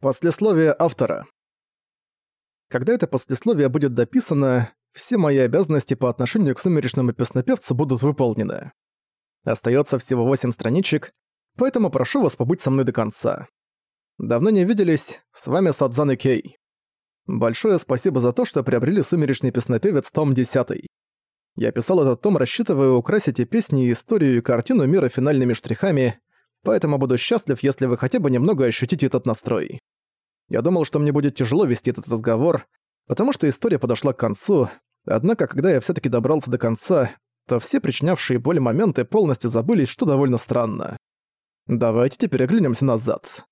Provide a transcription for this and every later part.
Послесловие автора. Когда это послесловие будет дописано, все мои обязанности по отношению к сумеречному песнопевцу будут выполнены. Остается всего 8 страничек, поэтому прошу вас побыть со мной до конца. Давно не виделись, с вами Садзан и Кей. Большое спасибо за то, что приобрели «Сумеречный песнопевец» том 10. Я писал этот том, рассчитывая украсить и песни, и историю, и картину мира финальными штрихами, поэтому буду счастлив, если вы хотя бы немного ощутите этот настрой. Я думал, что мне будет тяжело вести этот разговор, потому что история подошла к концу, однако когда я всё-таки добрался до конца, то все причинявшие боль моменты полностью забылись, что довольно странно. Давайте теперь оглянемся назад.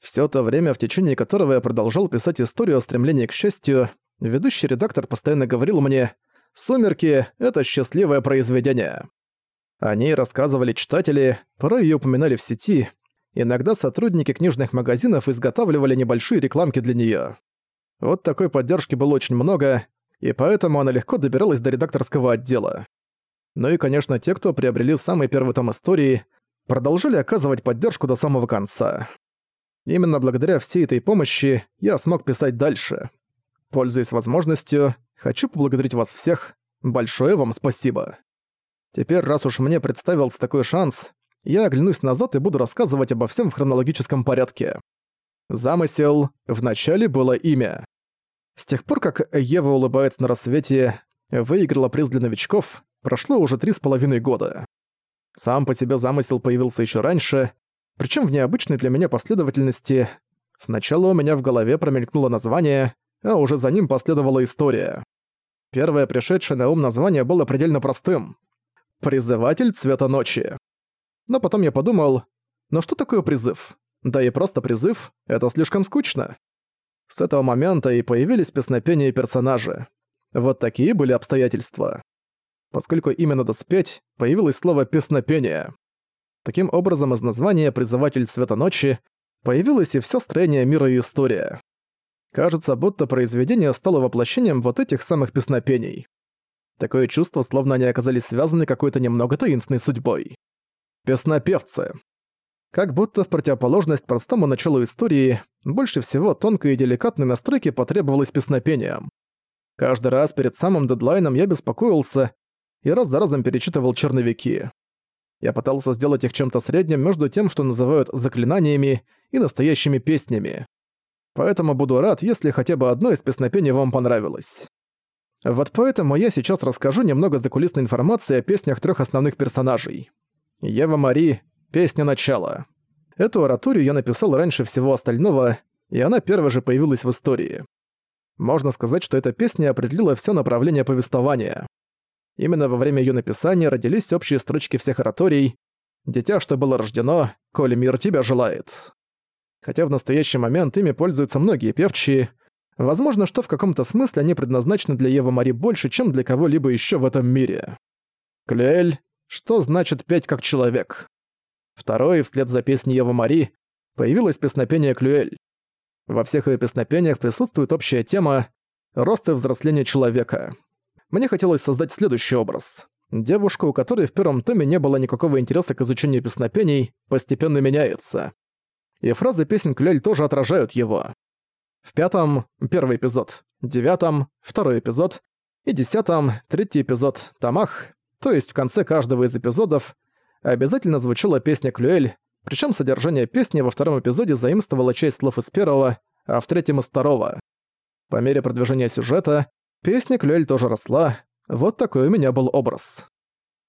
Всё то время, в течение которого я продолжал писать историю о стремлении к счастью, ведущий редактор постоянно говорил мне «Сумерки — это счастливое произведение». О ней рассказывали читатели, порой её упоминали в сети, Иногда сотрудники книжных магазинов изготавливали небольшие рекламки для неё. Вот такой поддержки было очень много, и поэтому она легко добиралась до редакторского отдела. Ну и, конечно, те, кто приобрели самый первый том истории, продолжили оказывать поддержку до самого конца. Именно благодаря всей этой помощи я смог писать дальше. Пользуясь возможностью, хочу поблагодарить вас всех. Большое вам спасибо. Теперь, раз уж мне представился такой шанс, я оглянусь назад и буду рассказывать обо всем в хронологическом порядке. Замысел «Вначале было имя». С тех пор, как Ева улыбается на рассвете, выиграла приз для новичков, прошло уже три с половиной года. Сам по себе замысел появился еще раньше, причем в необычной для меня последовательности. Сначала у меня в голове промелькнуло название, а уже за ним последовала история. Первое пришедшее на ум название было предельно простым. «Призыватель цвета ночи». Но потом я подумал, ну что такое призыв? Да и просто призыв — это слишком скучно. С этого момента и появились песнопения и персонажи. Вот такие были обстоятельства. Поскольку именно доспеть, появилось слово «песнопение». Таким образом, из названия «Призыватель Света Ночи» появилось и все строение мира и история. Кажется, будто произведение стало воплощением вот этих самых песнопений. Такое чувство, словно они оказались связаны какой-то немного таинственной судьбой. Песнопевцы. Как будто в противоположность простому началу истории, больше всего тонкой и деликатной настройки потребовалось песнопением. Каждый раз перед самым дедлайном я беспокоился и раз за разом перечитывал черновики. Я пытался сделать их чем-то средним между тем, что называют заклинаниями и настоящими песнями. Поэтому буду рад, если хотя бы одно из песнопений вам понравилось. Вот поэтому я сейчас расскажу немного закулисной информации о песнях трех основных персонажей. Ева Мари «Песня начала». Эту ораторию я написал раньше всего остального, и она первой же появилась в истории. Можно сказать, что эта песня определила все направление повествования. Именно во время ее написания родились общие строчки всех ораторий «Дитя, что было рождено, коль мир тебя желает». Хотя в настоящий момент ими пользуются многие певчие, возможно, что в каком-то смысле они предназначены для Евы Мари больше, чем для кого-либо еще в этом мире. Клюэль что значит «петь как человек». Второй, вслед за песней Ева Мари, появилось песнопение Клюэль. Во всех ее песнопениях присутствует общая тема «рост и взросление человека». Мне хотелось создать следующий образ. Девушка, у которой в первом томе не было никакого интереса к изучению песнопений, постепенно меняется. И фразы песен Клюэль тоже отражают его. В пятом — первый эпизод, девятом — второй эпизод, и десятом — третий эпизод томах то есть в конце каждого из эпизодов, обязательно звучала песня Клюэль, причем содержание песни во втором эпизоде заимствовало часть слов из первого, а в третьем из второго. По мере продвижения сюжета, песня Клюэль тоже росла, вот такой у меня был образ.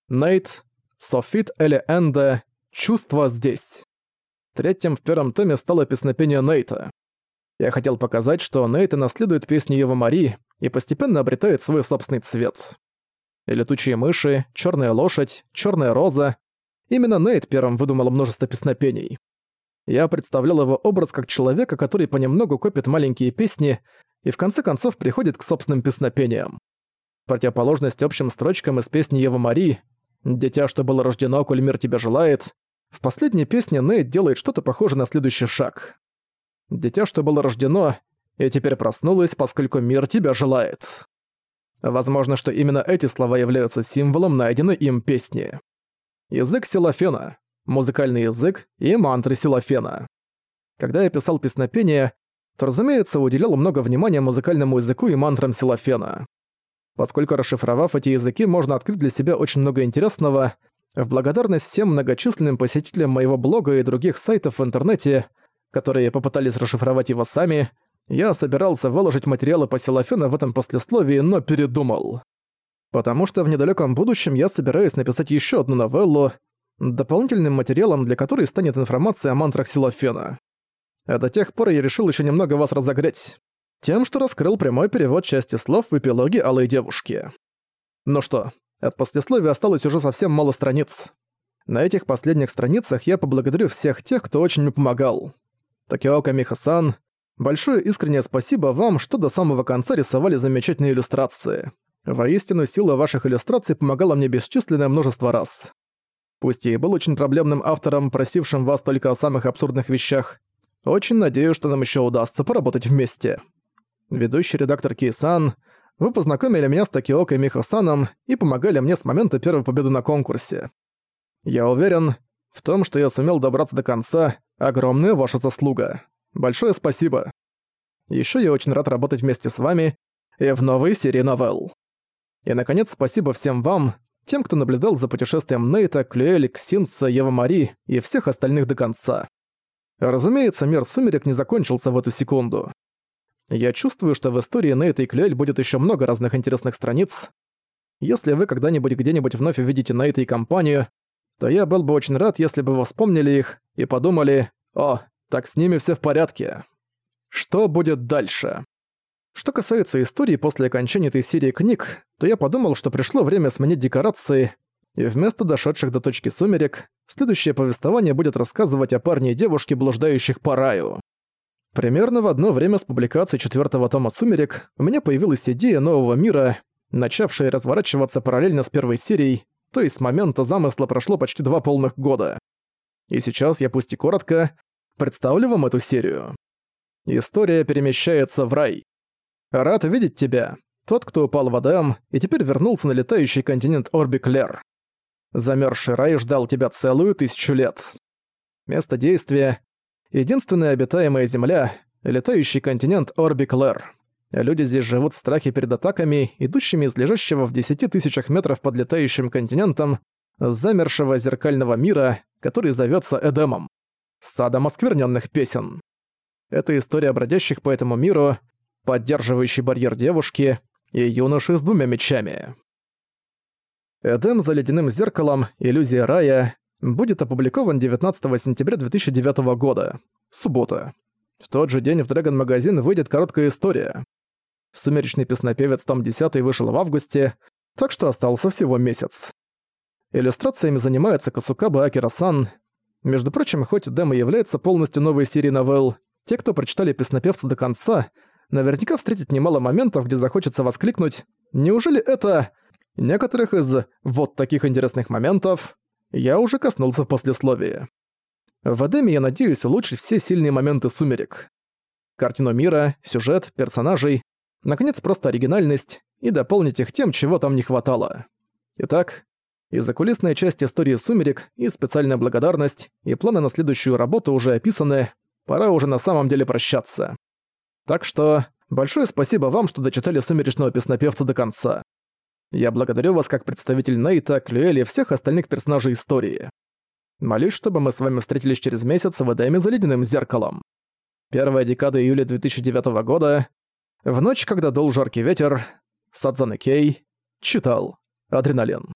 Нейт, Софит Эли Энде, «Чувство здесь». Третьим в первом томе стало песнопение Нейта. Я хотел показать, что Нейт наследует песню Ева Мари и постепенно обретает свой собственный цвет летучие мыши, черная лошадь, черная роза. Именно Нейт первым выдумал множество песнопений. Я представлял его образ как человека, который понемногу копит маленькие песни и в конце концов приходит к собственным песнопениям. Противоположность общим строчкам из песни Ева Мари «Дитя, что было рождено, коль мир тебя желает», в последней песне Нейт делает что-то похожее на следующий шаг. «Дитя, что было рождено, и теперь проснулось, поскольку мир тебя желает». Возможно, что именно эти слова являются символом найденной им песни. Язык Силофена, музыкальный язык и мантры Силофена. Когда я писал песнопение, то, разумеется, уделял много внимания музыкальному языку и мантрам Силофена. Поскольку расшифровав эти языки, можно открыть для себя очень много интересного, в благодарность всем многочисленным посетителям моего блога и других сайтов в интернете, которые попытались расшифровать его сами, я собирался выложить материалы по Силофена в этом послесловии, но передумал. Потому что в недалеком будущем я собираюсь написать еще одну новеллу, дополнительным материалом для которой станет информация о мантрах Силофена. А до тех пор я решил еще немного вас разогреть. Тем, что раскрыл прямой перевод части слов в эпилоге Алой Девушки. Ну что, от послесловия осталось уже совсем мало страниц. На этих последних страницах я поблагодарю всех тех, кто очень мне помогал. Такиока Миха-сан, большое искреннее спасибо вам, что до самого конца рисовали замечательные иллюстрации. Воистину, сила ваших иллюстраций помогала мне бесчисленное множество раз. Пусть я и был очень проблемным автором, просившим вас только о самых абсурдных вещах, очень надеюсь, что нам еще удастся поработать вместе. Ведущий редактор Кейсан, вы познакомили меня с Такиокой Михасаном и помогали мне с момента первой победы на конкурсе. Я уверен, в том, что я сумел добраться до конца, огромная ваша заслуга. Большое спасибо. Еще я очень рад работать вместе с вами и в новой серии новелл. И, наконец, спасибо всем вам, тем, кто наблюдал за путешествием Нейта, Клюэли, Ксинца, Ева Мари и всех остальных до конца. Разумеется, мир сумерек не закончился в эту секунду. Я чувствую, что в истории Нейта и Клюэль будет еще много разных интересных страниц. Если вы когда-нибудь где-нибудь вновь увидите Нейта и компанию, то я был бы очень рад, если бы вспомнили их и подумали «О, так с ними все в порядке». Что будет дальше? Что касается истории после окончания этой серии книг, то я подумал, что пришло время сменить декорации, и вместо дошедших до точки сумерек, следующее повествование будет рассказывать о парне и девушке, блуждающих по раю. Примерно в одно время с публикацией четвертого тома «Сумерек» у меня появилась идея нового мира, начавшая разворачиваться параллельно с первой серией, то есть с момента замысла прошло почти два полных года. И сейчас я пусть и коротко представлю вам эту серию. История перемещается в рай. Рад видеть тебя. Тот, кто упал в Адам и теперь вернулся на летающий континент Орбиклер. Замерзший рай ждал тебя целую тысячу лет. Место действия — единственная обитаемая Земля, летающий континент Орбиклер. Люди здесь живут в страхе перед атаками, идущими из лежащего в десяти тысячах метров под летающим континентом замершего зеркального мира, который зовется Эдемом. Садом оскверненных песен. Это история бродящих по этому миру, поддерживающий барьер девушки и юноши с двумя мечами. «Эдем за ледяным зеркалом. Иллюзия рая» будет опубликован 19 сентября 2009 года. Суббота. В тот же день в Dragon Magazine выйдет короткая история. «Сумеречный песнопевец» том 10 вышел в августе, так что остался всего месяц. Иллюстрациями занимается Касукаба Акира-сан. Между прочим, хоть Эдем и является полностью новой серией новелл, те, кто прочитали песнопевца до конца, наверняка встретит немало моментов, где захочется воскликнуть «Неужели это...» Некоторых из вот таких интересных моментов я уже коснулся в послесловии. В Эдеме я надеюсь улучшить все сильные моменты «Сумерек». Картину мира, сюжет, персонажей, наконец просто оригинальность и дополнить их тем, чего там не хватало. Итак, и закулисная часть истории «Сумерек», и специальная благодарность, и планы на следующую работу уже описаны, пора уже на самом деле прощаться. Так что большое спасибо вам, что дочитали «Сумеречного песнопевца» до конца. Я благодарю вас как представитель Нейта, Клюэли и всех остальных персонажей истории. Молюсь, чтобы мы с вами встретились через месяц в Эдеме за ледяным зеркалом. Первая декада июля 2009 года. В ночь, когда дул жаркий ветер, Садзан Кей читал «Адреналин».